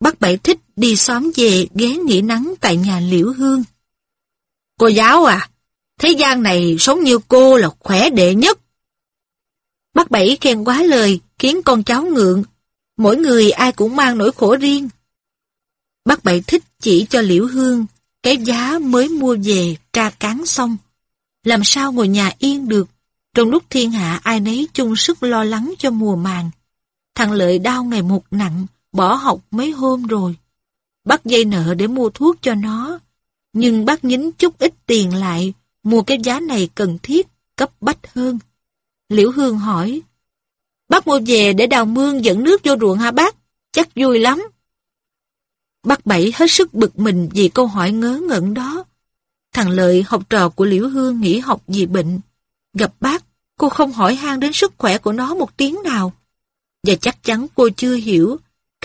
Bác Bảy thích đi xóm về ghé nghỉ nắng tại nhà Liễu Hương. Cô giáo à, thế gian này sống như cô là khỏe đệ nhất. Bác Bảy khen quá lời, khiến con cháu ngượng. Mỗi người ai cũng mang nỗi khổ riêng. Bác Bảy thích chỉ cho Liễu Hương cái giá mới mua về tra cán xong. Làm sao ngồi nhà yên được, trong lúc thiên hạ ai nấy chung sức lo lắng cho mùa màng. Thằng Lợi đau ngày một nặng, bỏ học mấy hôm rồi. Bác dây nợ để mua thuốc cho nó, nhưng bác nhín chút ít tiền lại, mua cái giá này cần thiết, cấp bách hơn. Liễu Hương hỏi, Bác mua về để đào mương dẫn nước vô ruộng hả bác? Chắc vui lắm. Bác Bảy hết sức bực mình vì câu hỏi ngớ ngẩn đó. Thằng Lợi học trò của Liễu Hương nghỉ học vì bệnh. Gặp bác, cô không hỏi han đến sức khỏe của nó một tiếng nào. Và chắc chắn cô chưa hiểu,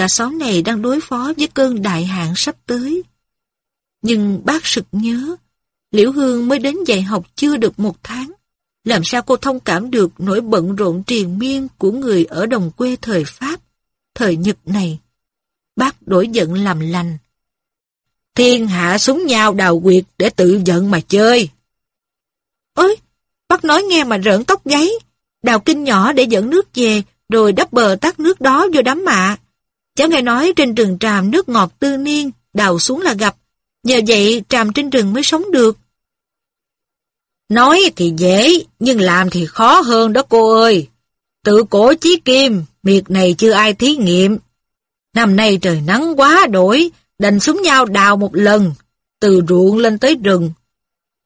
cả xóm này đang đối phó với cơn đại hạn sắp tới. Nhưng bác sực nhớ, Liễu Hương mới đến dạy học chưa được một tháng. Làm sao cô thông cảm được nỗi bận rộn triền miên của người ở đồng quê thời Pháp, thời Nhật này? Bác đổi giận làm lành. Thiên hạ súng nhau đào quyệt để tự giận mà chơi. Ơi, bác nói nghe mà rợn tóc gáy. Đào kinh nhỏ để dẫn nước về, rồi đắp bờ tắt nước đó vô đám mạ. Cháu nghe nói trên rừng tràm nước ngọt tư niên, đào xuống là gặp. Nhờ vậy tràm trên rừng mới sống được. Nói thì dễ, nhưng làm thì khó hơn đó cô ơi. Tự cổ chí kim, miệt này chưa ai thí nghiệm. Năm nay trời nắng quá đổi, đành súng nhau đào một lần, từ ruộng lên tới rừng.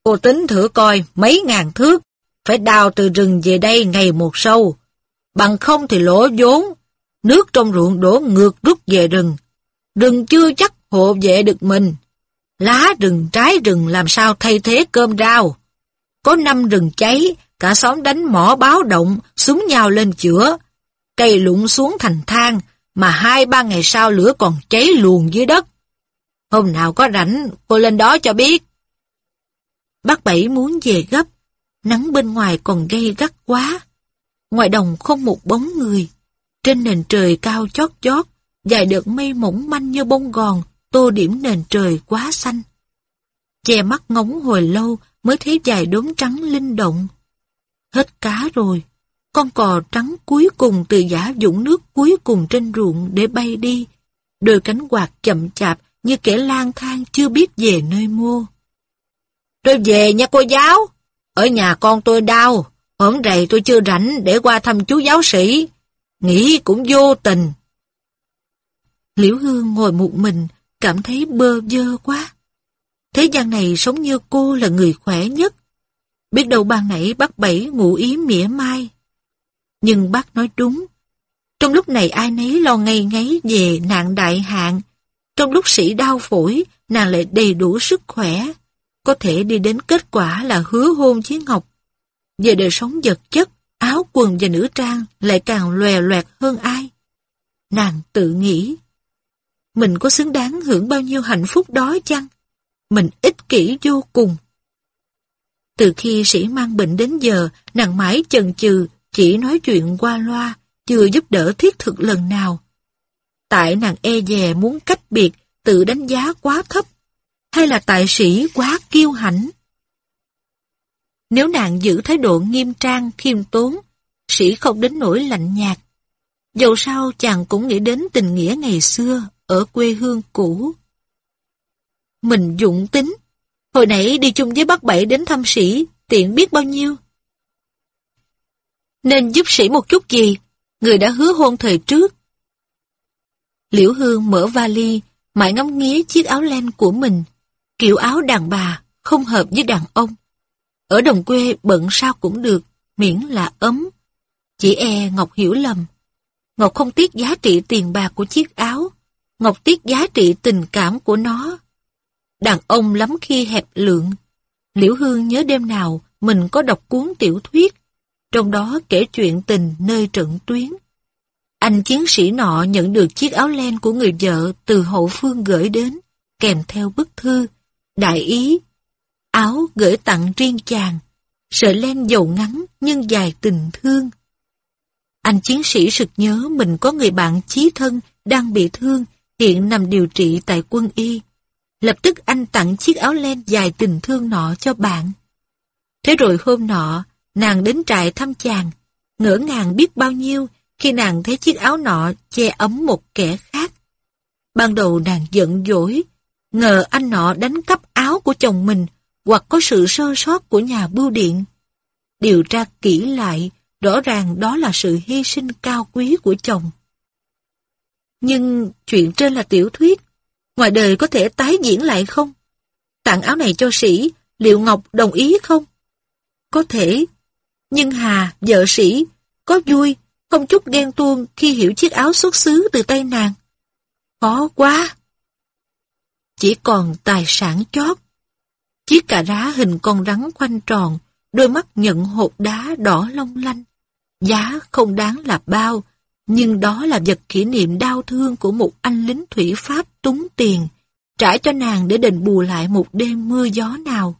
Cô tính thử coi mấy ngàn thước, phải đào từ rừng về đây ngày một sâu. Bằng không thì lỗ vốn, nước trong ruộng đổ ngược rút về rừng. Rừng chưa chắc hộ vệ được mình. Lá rừng trái rừng làm sao thay thế cơm rau. Có năm rừng cháy, cả xóm đánh mỏ báo động, súng nhau lên chữa. Cây lụng xuống thành thang, mà hai ba ngày sau lửa còn cháy luồn dưới đất. Hôm nào có rảnh, cô lên đó cho biết. Bác Bảy muốn về gấp, nắng bên ngoài còn gây gắt quá. Ngoài đồng không một bóng người. Trên nền trời cao chót chót, dài được mây mỏng manh như bông gòn, tô điểm nền trời quá xanh. Che mắt ngóng hồi lâu mới thấy dài đốm trắng linh động. Hết cá rồi, con cò trắng cuối cùng từ giả dũng nước cuối cùng trên ruộng để bay đi. Đôi cánh quạt chậm chạp như kẻ lang thang chưa biết về nơi mua Tôi về nha cô giáo. Ở nhà con tôi đau. Hôm rày tôi chưa rảnh để qua thăm chú giáo sĩ. Nghĩ cũng vô tình. Liễu Hương ngồi một mình, cảm thấy bơ vơ quá. Thế gian này sống như cô là người khỏe nhất. Biết đâu ban nãy bác Bảy ngủ ý mỉa mai. Nhưng bác nói đúng. Trong lúc này ai nấy lo ngay ngáy về nạn đại hạn. Trong lúc sĩ đau phổi, nàng lại đầy đủ sức khỏe. Có thể đi đến kết quả là hứa hôn với Ngọc. Về đời sống vật chất, áo quần và nữ trang lại càng lòe loẹt hơn ai. Nàng tự nghĩ, mình có xứng đáng hưởng bao nhiêu hạnh phúc đó chăng? Mình ích kỷ vô cùng. Từ khi sĩ mang bệnh đến giờ, nàng mãi chần chừ, chỉ nói chuyện qua loa, chưa giúp đỡ thiết thực lần nào. Tại nàng e dè muốn cách biệt, tự đánh giá quá thấp, hay là tại sĩ quá kiêu hãnh? Nếu nàng giữ thái độ nghiêm trang, khiêm tốn, sĩ không đến nỗi lạnh nhạt. dù sao chàng cũng nghĩ đến tình nghĩa ngày xưa ở quê hương cũ. Mình dụng tính, hồi nãy đi chung với bác Bảy đến thăm sĩ, tiện biết bao nhiêu nên giúp sĩ một chút gì, người đã hứa hôn thời trước. Liễu Hương mở vali, mãi ngắm nghía chiếc áo len của mình, kiểu áo đàn bà, không hợp với đàn ông. Ở đồng quê bận sao cũng được, miễn là ấm. Chỉ e Ngọc hiểu lầm. Ngọc không tiếc giá trị tiền bạc của chiếc áo, Ngọc tiếc giá trị tình cảm của nó. Đàn ông lắm khi hẹp lượng. Liễu Hương nhớ đêm nào mình có đọc cuốn tiểu thuyết trong đó kể chuyện tình nơi trận tuyến. Anh chiến sĩ nọ nhận được chiếc áo len của người vợ từ hậu phương gửi đến, kèm theo bức thư, đại ý. Áo gửi tặng riêng chàng, sợi len dầu ngắn nhưng dài tình thương. Anh chiến sĩ sực nhớ mình có người bạn chí thân đang bị thương hiện nằm điều trị tại quân y. Lập tức anh tặng chiếc áo len dài tình thương nọ cho bạn. Thế rồi hôm nọ, nàng đến trại thăm chàng, ngỡ ngàng biết bao nhiêu khi nàng thấy chiếc áo nọ che ấm một kẻ khác. Ban đầu nàng giận dỗi, ngờ anh nọ đánh cắp áo của chồng mình hoặc có sự sơ sót của nhà bưu điện. Điều tra kỹ lại, rõ ràng đó là sự hy sinh cao quý của chồng. Nhưng chuyện trên là tiểu thuyết, ngoài đời có thể tái diễn lại không? Tặng áo này cho sĩ, liệu Ngọc đồng ý không? Có thể, nhưng Hà, vợ sĩ, có vui, không chút ghen tuông khi hiểu chiếc áo xuất xứ từ tay nàng. Khó quá! Chỉ còn tài sản chót. Chiếc cà rá hình con rắn khoanh tròn, đôi mắt nhận hột đá đỏ long lanh. Giá không đáng là bao, nhưng đó là vật kỷ niệm đau thương của một anh lính thủy Pháp túng tiền, trả cho nàng để đền bù lại một đêm mưa gió nào.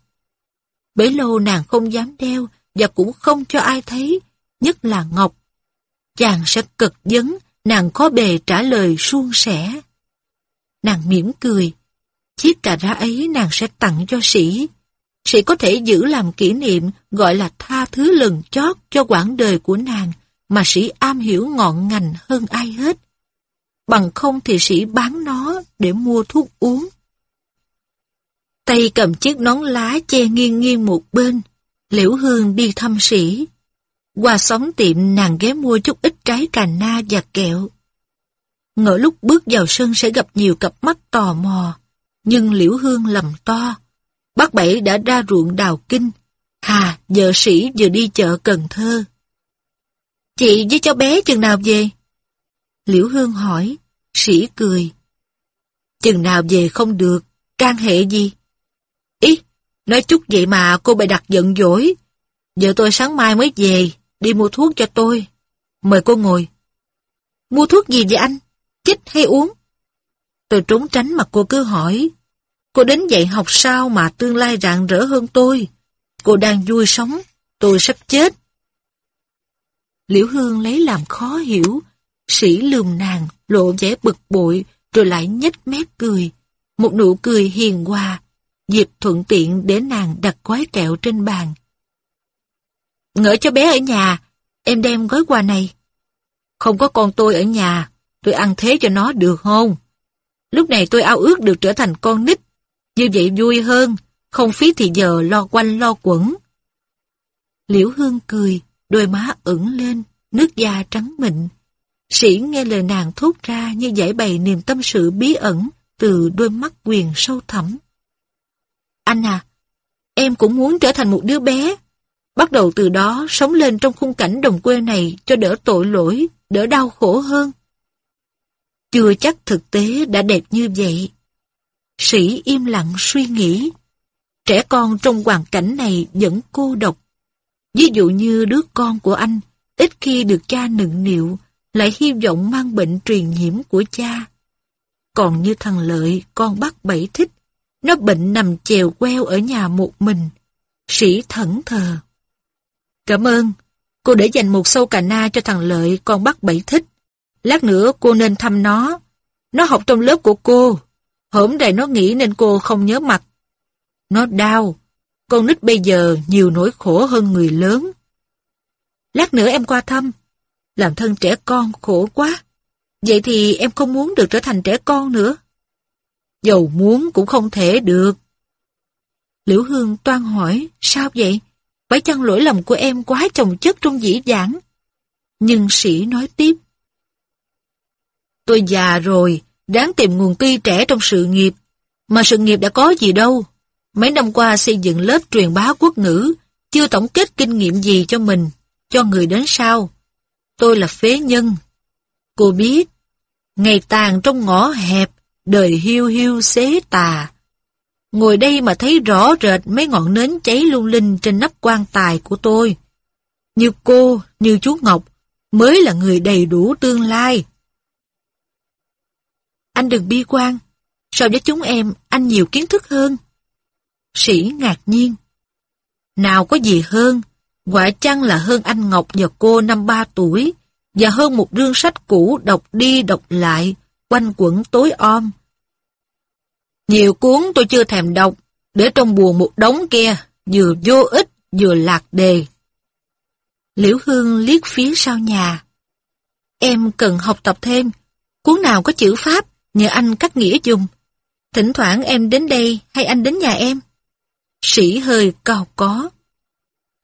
Bấy lâu nàng không dám đeo và cũng không cho ai thấy, nhất là Ngọc. Chàng sẽ cực vấn, nàng khó bề trả lời suôn sẻ. Nàng mỉm cười, chiếc cà rá ấy nàng sẽ tặng cho sĩ. Sĩ có thể giữ làm kỷ niệm gọi là tha thứ lần chót cho quãng đời của nàng mà sĩ am hiểu ngọn ngành hơn ai hết. Bằng không thì sĩ bán nó để mua thuốc uống. Tay cầm chiếc nón lá che nghiêng nghiêng một bên, liễu hương đi thăm sĩ. Qua xóm tiệm nàng ghé mua chút ít trái cà na và kẹo. Ngỡ lúc bước vào sân sẽ gặp nhiều cặp mắt tò mò, nhưng liễu hương lầm to. Bác Bảy đã ra ruộng đào kinh, Hà, vợ sĩ vừa đi chợ Cần Thơ. Chị với cháu bé chừng nào về? Liễu Hương hỏi, sĩ cười. Chừng nào về không được, can hệ gì? Ý, nói chút vậy mà cô bày đặt giận dỗi. vợ tôi sáng mai mới về, đi mua thuốc cho tôi. Mời cô ngồi. Mua thuốc gì vậy anh? Chích hay uống? Tôi trốn tránh mà cô cứ hỏi. Cô đến dạy học sao mà tương lai rạng rỡ hơn tôi? Cô đang vui sống, tôi sắp chết. Liễu Hương lấy làm khó hiểu, sĩ lườm nàng, lộ vẻ bực bội, rồi lại nhếch mép cười. Một nụ cười hiền hòa, dịp thuận tiện để nàng đặt gói kẹo trên bàn. Ngỡ cho bé ở nhà, em đem gói quà này. Không có con tôi ở nhà, tôi ăn thế cho nó được không? Lúc này tôi ao ước được trở thành con nít, như vậy vui hơn, không phí thì giờ lo quanh lo quẩn. Liễu Hương cười, đôi má ửng lên, nước da trắng mịn. Sĩ nghe lời nàng thốt ra như giải bày niềm tâm sự bí ẩn từ đôi mắt quyền sâu thẳm. Anh à, em cũng muốn trở thành một đứa bé. Bắt đầu từ đó sống lên trong khung cảnh đồng quê này cho đỡ tội lỗi, đỡ đau khổ hơn. Chưa chắc thực tế đã đẹp như vậy. Sĩ im lặng suy nghĩ. Trẻ con trong hoàn cảnh này vẫn cô độc. Ví dụ như đứa con của anh, ít khi được cha nựng nịu, lại hy vọng mang bệnh truyền nhiễm của cha. Còn như thằng Lợi, con bắt bảy thích, nó bệnh nằm chèo queo ở nhà một mình. Sĩ thẫn thờ. Cảm ơn, cô để dành một sâu cà na cho thằng Lợi, con bắt bảy thích. Lát nữa cô nên thăm nó. Nó học trong lớp của cô. Hổm đầy nó nghĩ nên cô không nhớ mặt. Nó đau. Con nít bây giờ nhiều nỗi khổ hơn người lớn. Lát nữa em qua thăm. Làm thân trẻ con khổ quá. Vậy thì em không muốn được trở thành trẻ con nữa. Dầu muốn cũng không thể được. Liễu Hương toan hỏi, sao vậy? Phải chăng lỗi lầm của em quá chồng chất trong dĩ dãn? Nhưng sĩ nói tiếp. Tôi già rồi, đáng tìm nguồn ti trẻ trong sự nghiệp. Mà sự nghiệp đã có gì đâu. Mấy năm qua xây dựng lớp truyền bá quốc ngữ, chưa tổng kết kinh nghiệm gì cho mình, cho người đến sau. Tôi là phế nhân. Cô biết, ngày tàn trong ngõ hẹp, đời hiu hiu xế tà. Ngồi đây mà thấy rõ rệt mấy ngọn nến cháy lung linh trên nắp quan tài của tôi. Như cô, như chú Ngọc, mới là người đầy đủ tương lai. Anh đừng bi quan, so với chúng em, anh nhiều kiến thức hơn. Sĩ ngạc nhiên. Nào có gì hơn, quả chăng là hơn anh Ngọc và cô năm ba tuổi, và hơn một rương sách cũ đọc đi đọc lại, quanh quẩn tối om. Nhiều cuốn tôi chưa thèm đọc, để trong buồn một đống kia, vừa vô ích, vừa lạc đề. Liễu Hương liếc phía sau nhà. Em cần học tập thêm, cuốn nào có chữ Pháp, nhờ anh cắt nghĩa dùng. Thỉnh thoảng em đến đây hay anh đến nhà em? Sĩ hơi cao có.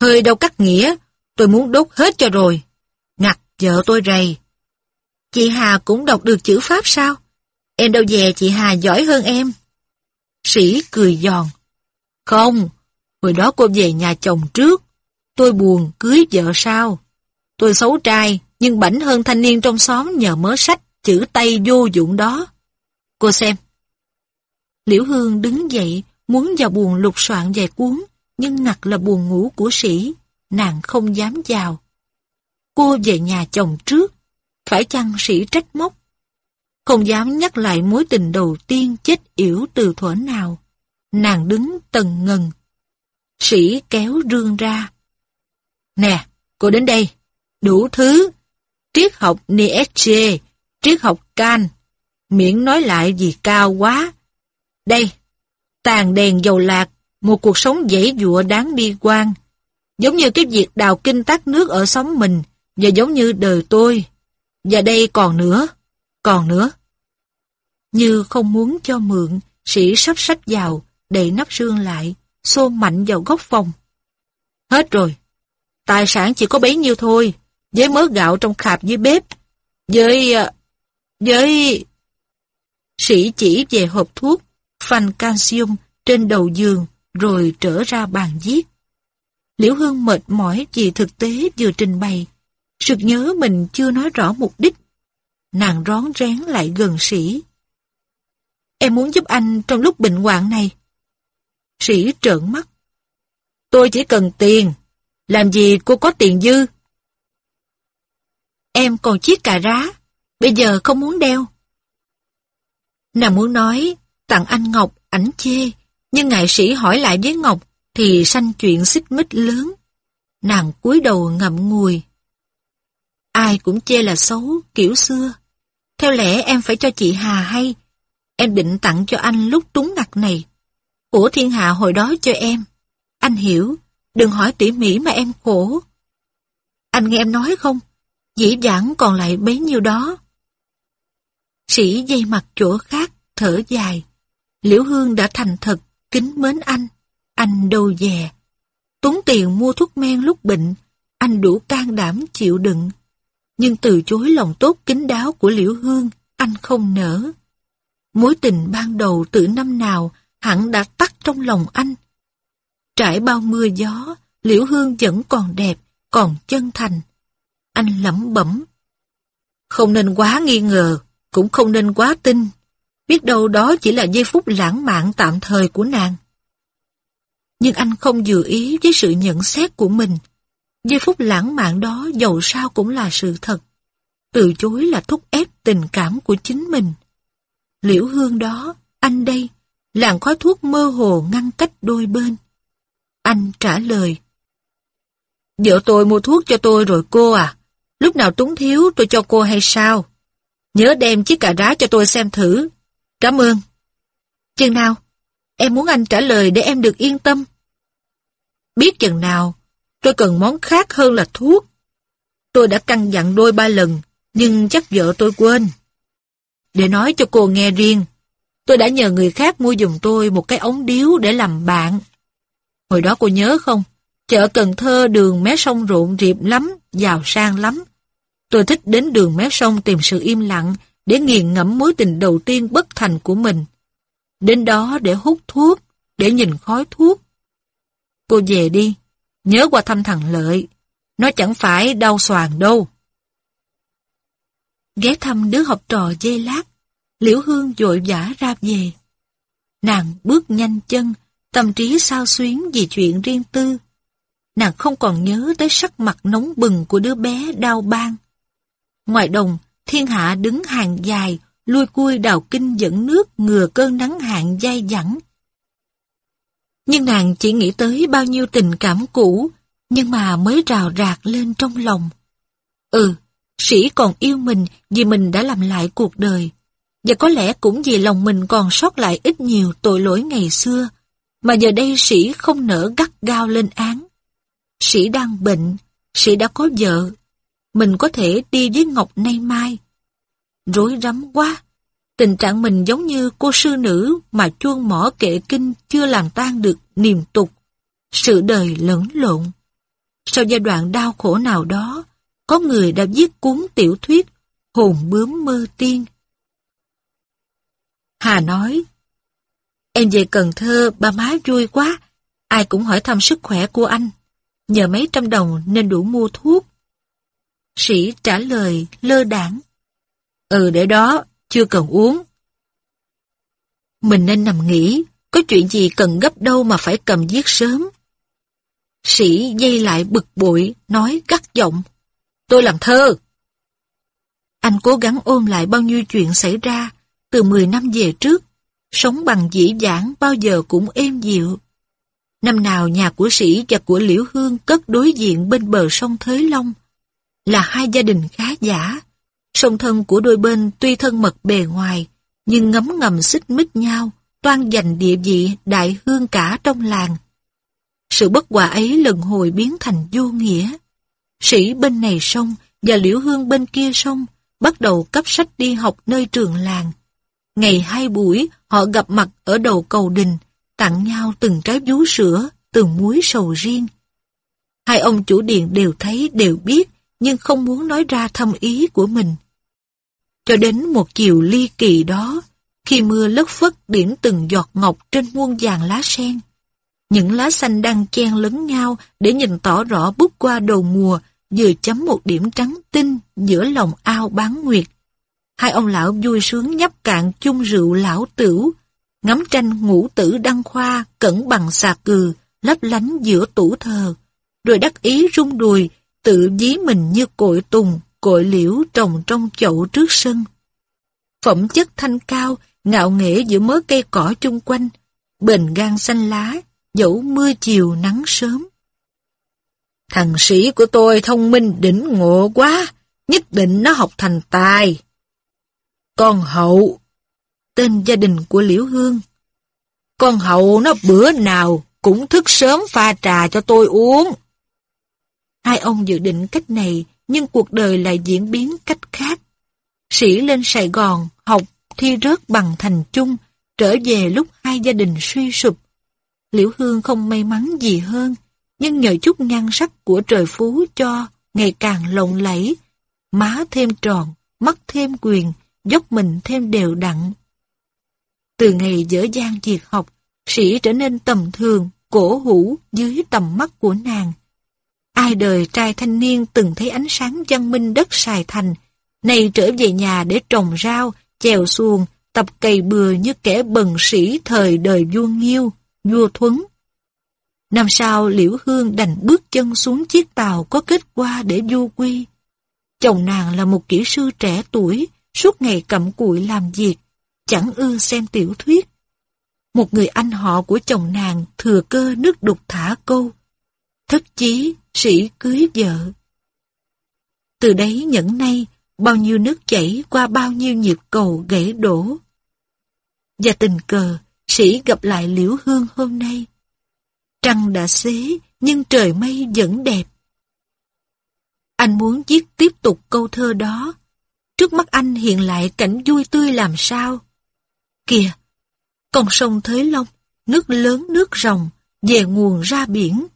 Hơi đâu cắt nghĩa, tôi muốn đốt hết cho rồi. Ngặt vợ tôi rầy. Chị Hà cũng đọc được chữ Pháp sao? Em đâu về chị Hà giỏi hơn em. Sĩ cười giòn. Không, hồi đó cô về nhà chồng trước. Tôi buồn cưới vợ sao? Tôi xấu trai, nhưng bảnh hơn thanh niên trong xóm nhờ mớ sách, chữ Tây vô dụng đó. Cô xem. Liễu Hương đứng dậy, muốn vào buồn lục soạn vài cuốn, nhưng ngặt là buồn ngủ của sĩ, nàng không dám vào. Cô về nhà chồng trước, phải chăng sĩ trách móc? Không dám nhắc lại mối tình đầu tiên chết yểu từ thuở nào. Nàng đứng tần ngần. Sĩ kéo rương ra. Nè, cô đến đây. Đủ thứ. Triết học Nietzsche, triết học Kant. Miễn nói lại gì cao quá. Đây, tàn đèn dầu lạc, một cuộc sống dễ dụa đáng bi quan. Giống như cái việc đào kinh tắt nước ở xóm mình, và giống như đời tôi. Và đây còn nữa, còn nữa. Như không muốn cho mượn, sĩ sắp sách vào, đẩy nắp rương lại, xô mạnh vào góc phòng. Hết rồi. Tài sản chỉ có bấy nhiêu thôi, với mớ gạo trong khạp dưới bếp. Với... À, với... Sĩ chỉ về hộp thuốc, phanh calcium trên đầu giường, rồi trở ra bàn viết. Liễu Hương mệt mỏi vì thực tế vừa trình bày. Sực nhớ mình chưa nói rõ mục đích. Nàng rón rén lại gần sĩ. Em muốn giúp anh trong lúc bệnh hoạn này. Sĩ trợn mắt. Tôi chỉ cần tiền. Làm gì cô có tiền dư? Em còn chiếc cà rá. Bây giờ không muốn đeo. Nàng muốn nói, tặng anh Ngọc, ảnh chê. Nhưng ngại sĩ hỏi lại với Ngọc, thì sanh chuyện xích mích lớn. Nàng cúi đầu ngậm ngùi. Ai cũng chê là xấu, kiểu xưa. Theo lẽ em phải cho chị Hà hay. Em định tặng cho anh lúc túng ngặt này. Của thiên hạ hồi đó cho em. Anh hiểu, đừng hỏi tỉ mỉ mà em khổ. Anh nghe em nói không? Dĩ dãn còn lại bấy nhiêu đó. Sĩ dây mặt chỗ khác, thở dài. Liễu Hương đã thành thật, kính mến anh. Anh đâu dè. Tốn tiền mua thuốc men lúc bệnh, anh đủ can đảm chịu đựng. Nhưng từ chối lòng tốt kính đáo của Liễu Hương, anh không nỡ. Mối tình ban đầu từ năm nào hẳn đã tắt trong lòng anh. Trải bao mưa gió, Liễu Hương vẫn còn đẹp, còn chân thành. Anh lẩm bẩm. Không nên quá nghi ngờ, cũng không nên quá tin. Biết đâu đó chỉ là giây phút lãng mạn tạm thời của nàng. Nhưng anh không dự ý với sự nhận xét của mình. Giây phút lãng mạn đó dầu sao cũng là sự thật. Từ chối là thúc ép tình cảm của chính mình. Liễu hương đó, anh đây, làn khói thuốc mơ hồ ngăn cách đôi bên. Anh trả lời. Vợ tôi mua thuốc cho tôi rồi cô à. Lúc nào túng thiếu tôi cho cô hay sao? Nhớ đem chiếc cà rá cho tôi xem thử. Cảm ơn. Chừng nào? Em muốn anh trả lời để em được yên tâm. Biết chừng nào, tôi cần món khác hơn là thuốc. Tôi đã căn dặn đôi ba lần, nhưng chắc vợ tôi quên. Để nói cho cô nghe riêng, tôi đã nhờ người khác mua dùm tôi một cái ống điếu để làm bạn. Hồi đó cô nhớ không? Chợ Cần Thơ đường mé sông rộn rịp lắm, giàu sang lắm. Tôi thích đến đường mé sông tìm sự im lặng để nghiền ngẫm mối tình đầu tiên bất thành của mình. Đến đó để hút thuốc, để nhìn khói thuốc. Cô về đi, nhớ qua thăm thằng Lợi. Nó chẳng phải đau xoàn đâu. Ghé thăm đứa học trò dây lát, Liễu Hương vội vã ra về. Nàng bước nhanh chân, tâm trí sao xuyến vì chuyện riêng tư. Nàng không còn nhớ tới sắc mặt nóng bừng của đứa bé đau ban. Ngoài đồng, thiên hạ đứng hàng dài, lui cui đào kinh dẫn nước ngừa cơn nắng hạn dai dẳng. Nhưng nàng chỉ nghĩ tới bao nhiêu tình cảm cũ, nhưng mà mới rào rạc lên trong lòng. Ừ, sĩ còn yêu mình vì mình đã làm lại cuộc đời. Và có lẽ cũng vì lòng mình còn sót lại ít nhiều tội lỗi ngày xưa, mà giờ đây sĩ không nỡ gắt gao lên án. Sĩ đang bệnh, sĩ đã có vợ, mình có thể đi với Ngọc nay mai. Rối rắm quá, tình trạng mình giống như cô sư nữ mà chuông mỏ kệ kinh chưa làm tan được niềm tục, sự đời lẫn lộn. Sau giai đoạn đau khổ nào đó, có người đã viết cuốn tiểu thuyết Hồn bướm mơ tiên. Hà nói, Em về Cần Thơ, ba má vui quá, ai cũng hỏi thăm sức khỏe của anh. Nhờ mấy trăm đồng nên đủ mua thuốc. Sĩ trả lời lơ đảng. Ừ để đó, chưa cần uống. Mình nên nằm nghỉ, có chuyện gì cần gấp đâu mà phải cầm viết sớm. Sĩ dây lại bực bội, nói gắt giọng. Tôi làm thơ. Anh cố gắng ôm lại bao nhiêu chuyện xảy ra từ 10 năm về trước. Sống bằng dĩ dãn bao giờ cũng êm dịu. Năm nào nhà của sĩ và của Liễu Hương cất đối diện bên bờ sông Thới Long. Là hai gia đình khá giả. Song thân của đôi bên tuy thân mật bề ngoài, nhưng ngấm ngầm xích mích nhau, toan giành địa vị đại hương cả trong làng. Sự bất hòa ấy lần hồi biến thành vô nghĩa. Sĩ bên này sông và liễu hương bên kia sông bắt đầu cấp sách đi học nơi trường làng. Ngày hai buổi, họ gặp mặt ở đầu cầu đình, tặng nhau từng trái vú sữa, từng muối sầu riêng. Hai ông chủ điện đều thấy, đều biết, nhưng không muốn nói ra thâm ý của mình. Cho đến một chiều ly kỳ đó, khi mưa lất phất điểm từng giọt ngọc trên muôn vàng lá sen, những lá xanh đang chen lấn nhau để nhìn tỏ rõ bút qua đầu mùa, vừa chấm một điểm trắng tinh giữa lòng ao bán nguyệt. Hai ông lão vui sướng nhấp cạn chung rượu lão tửu, ngắm tranh ngũ tử đăng khoa cẩn bằng xà cừ, lấp lánh giữa tủ thờ, rồi đắc ý rung đùi, tự dí mình như cội tùng, cội liễu trồng trong chậu trước sân. Phẩm chất thanh cao, ngạo nghễ giữa mớ cây cỏ chung quanh, bền gan xanh lá, dẫu mưa chiều nắng sớm. Thằng sĩ của tôi thông minh đỉnh ngộ quá, nhất định nó học thành tài. Con hậu, tên gia đình của Liễu Hương. Con hậu nó bữa nào cũng thức sớm pha trà cho tôi uống. Hai ông dự định cách này, nhưng cuộc đời lại diễn biến cách khác. Sĩ lên Sài Gòn, học, thi rớt bằng thành chung, trở về lúc hai gia đình suy sụp. Liễu Hương không may mắn gì hơn, nhưng nhờ chút nhan sắc của trời phú cho ngày càng lộng lẫy, má thêm tròn, mắt thêm quyền, dốc mình thêm đều đặn. Từ ngày dở dang việc học, sĩ trở nên tầm thường, cổ hủ dưới tầm mắt của nàng. Ai đời trai thanh niên từng thấy ánh sáng văn minh đất Sài Thành, nay trở về nhà để trồng rau, chèo xuồng, tập cày bừa như kẻ bần sĩ thời đời vua Nghiêu, vua Thuấn. Năm sau Liễu Hương đành bước chân xuống chiếc tàu có kết qua để du quy. Chồng nàng là một kỹ sư trẻ tuổi, suốt ngày cặm cụi làm việc, chẳng ưa xem tiểu thuyết. Một người anh họ của chồng nàng thừa cơ nước đục thả câu. Thất chí, sĩ cưới vợ. Từ đấy nhẫn nay, bao nhiêu nước chảy qua bao nhiêu nhịp cầu gãy đổ. Và tình cờ, sĩ gặp lại Liễu Hương hôm nay. Trăng đã xế, nhưng trời mây vẫn đẹp. Anh muốn viết tiếp tục câu thơ đó. Trước mắt anh hiện lại cảnh vui tươi làm sao. Kìa, con sông Thới Long, nước lớn nước rồng, về nguồn ra biển.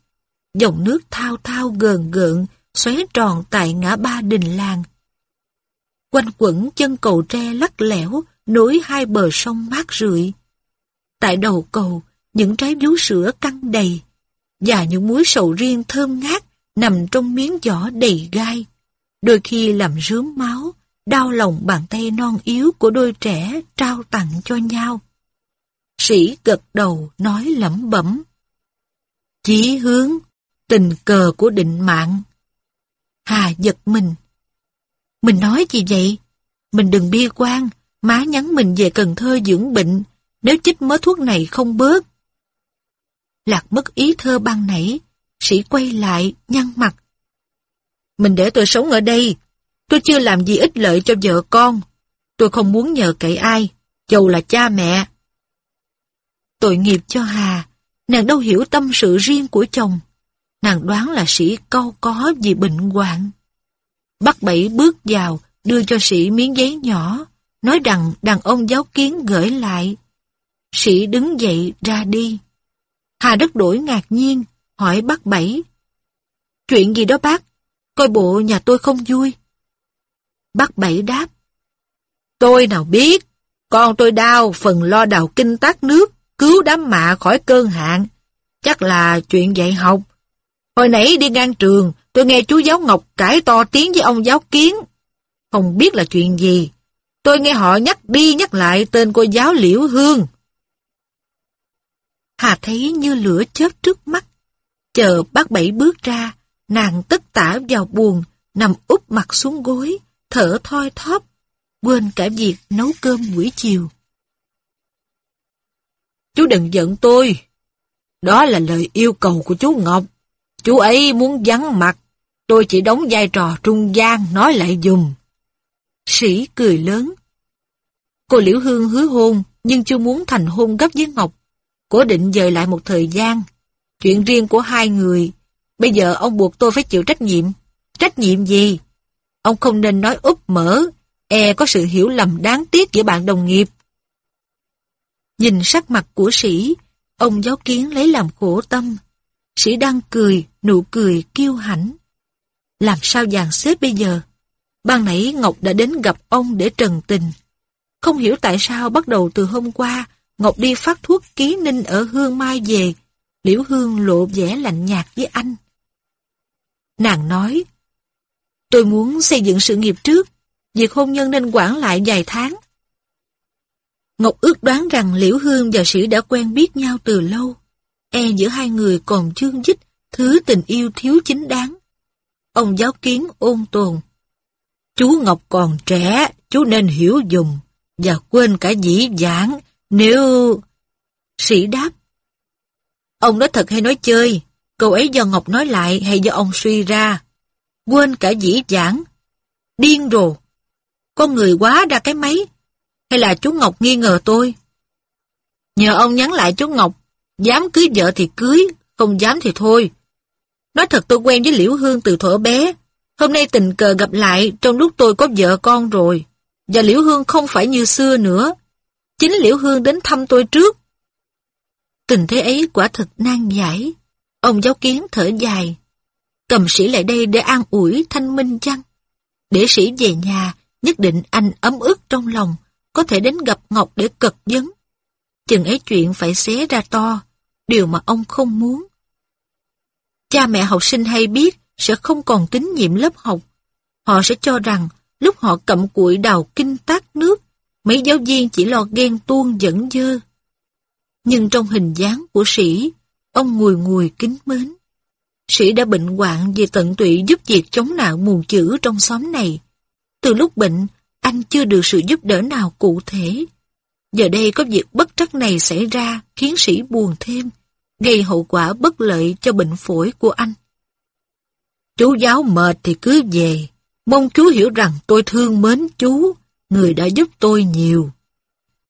Dòng nước thao thao gờn gợn, xóe tròn tại ngã ba đình làng. Quanh quẩn chân cầu tre lắc lẻo, nối hai bờ sông mát rượi. Tại đầu cầu, những trái vú sữa căng đầy, và những muối sầu riêng thơm ngát nằm trong miếng vỏ đầy gai. Đôi khi làm rướm máu, đau lòng bàn tay non yếu của đôi trẻ trao tặng cho nhau. Sĩ gật đầu nói lẩm bẩm. Chí hướng, tình cờ của định mạng. Hà giật mình. Mình nói gì vậy? Mình đừng bi quan, má nhắn mình về Cần Thơ dưỡng bệnh, nếu chích mớ thuốc này không bớt. Lạc mất ý thơ ban nãy, sĩ quay lại, nhăn mặt. Mình để tôi sống ở đây, tôi chưa làm gì ích lợi cho vợ con. Tôi không muốn nhờ cậy ai, dầu là cha mẹ. Tội nghiệp cho Hà, nàng đâu hiểu tâm sự riêng của chồng. Nàng đoán là sĩ câu có vì bệnh hoạn. Bắt bảy bước vào, đưa cho sĩ miếng giấy nhỏ, nói rằng đàn ông giáo kiến gửi lại. Sĩ đứng dậy ra đi. Hà đức đổi ngạc nhiên, hỏi bác Bảy. Chuyện gì đó bác? Coi bộ nhà tôi không vui. Bác Bảy đáp. Tôi nào biết, con tôi đau phần lo đào kinh tác nước, cứu đám mạ khỏi cơn hạn. Chắc là chuyện dạy học. Hồi nãy đi ngang trường, tôi nghe chú giáo Ngọc cãi to tiếng với ông giáo kiến. Không biết là chuyện gì. Tôi nghe họ nhắc đi nhắc lại tên cô giáo Liễu Hương. Hà thấy như lửa chớp trước mắt. Chờ bác Bảy bước ra, nàng tất tả vào buồn, nằm úp mặt xuống gối, thở thoi thóp, quên cả việc nấu cơm buổi chiều. Chú đừng giận tôi. Đó là lời yêu cầu của chú Ngọc. Chú ấy muốn vắng mặt. Tôi chỉ đóng vai trò trung gian nói lại dùm. Sĩ cười lớn. Cô Liễu Hương hứa hôn, nhưng chưa muốn thành hôn gấp với Ngọc. Cố định dời lại một thời gian. Chuyện riêng của hai người. Bây giờ ông buộc tôi phải chịu trách nhiệm. Trách nhiệm gì? Ông không nên nói úp mở, e có sự hiểu lầm đáng tiếc giữa bạn đồng nghiệp. Nhìn sắc mặt của sĩ, ông giáo kiến lấy làm khổ tâm. Sĩ đang cười, nụ cười kiêu hãnh. Làm sao dàn xếp bây giờ? Ban nãy Ngọc đã đến gặp ông để trần tình. Không hiểu tại sao bắt đầu từ hôm qua, Ngọc đi phát thuốc ký ninh ở Hương Mai về, Liễu Hương lộ vẻ lạnh nhạt với anh. Nàng nói, tôi muốn xây dựng sự nghiệp trước, việc hôn nhân nên quản lại vài tháng. Ngọc ước đoán rằng Liễu Hương và Sĩ đã quen biết nhau từ lâu. E giữa hai người còn chương dích thứ tình yêu thiếu chính đáng. Ông giáo kiến ôn tồn. Chú Ngọc còn trẻ, chú nên hiểu dùng, và quên cả dĩ giảng, nếu... Sĩ đáp. Ông nói thật hay nói chơi? Câu ấy do Ngọc nói lại hay do ông suy ra? Quên cả dĩ giảng. Điên rồi. Con người quá ra cái máy Hay là chú Ngọc nghi ngờ tôi? Nhờ ông nhắn lại chú Ngọc. Dám cưới vợ thì cưới, không dám thì thôi. Nói thật tôi quen với Liễu Hương từ thuở bé. Hôm nay tình cờ gặp lại trong lúc tôi có vợ con rồi. Và Liễu Hương không phải như xưa nữa. Chính Liễu Hương đến thăm tôi trước. Tình thế ấy quả thật nan giải. Ông giáo kiến thở dài. Cầm sĩ lại đây để an ủi thanh minh chăng? Để sĩ về nhà, nhất định anh ấm ức trong lòng, có thể đến gặp Ngọc để cật vấn. Chừng ấy chuyện phải xé ra to, điều mà ông không muốn. Cha mẹ học sinh hay biết sẽ không còn tín nhiệm lớp học. Họ sẽ cho rằng lúc họ cầm cuội đào kinh tác nước, mấy giáo viên chỉ lo ghen tuông dẫn dơ. Nhưng trong hình dáng của sĩ, ông ngùi ngùi kính mến. Sĩ đã bệnh hoạn vì tận tụy giúp việc chống nạn mù chữ trong xóm này. Từ lúc bệnh, anh chưa được sự giúp đỡ nào cụ thể. Giờ đây có việc bất trắc này xảy ra khiến sĩ buồn thêm, gây hậu quả bất lợi cho bệnh phổi của anh. Chú giáo mệt thì cứ về, mong chú hiểu rằng tôi thương mến chú, người đã giúp tôi nhiều.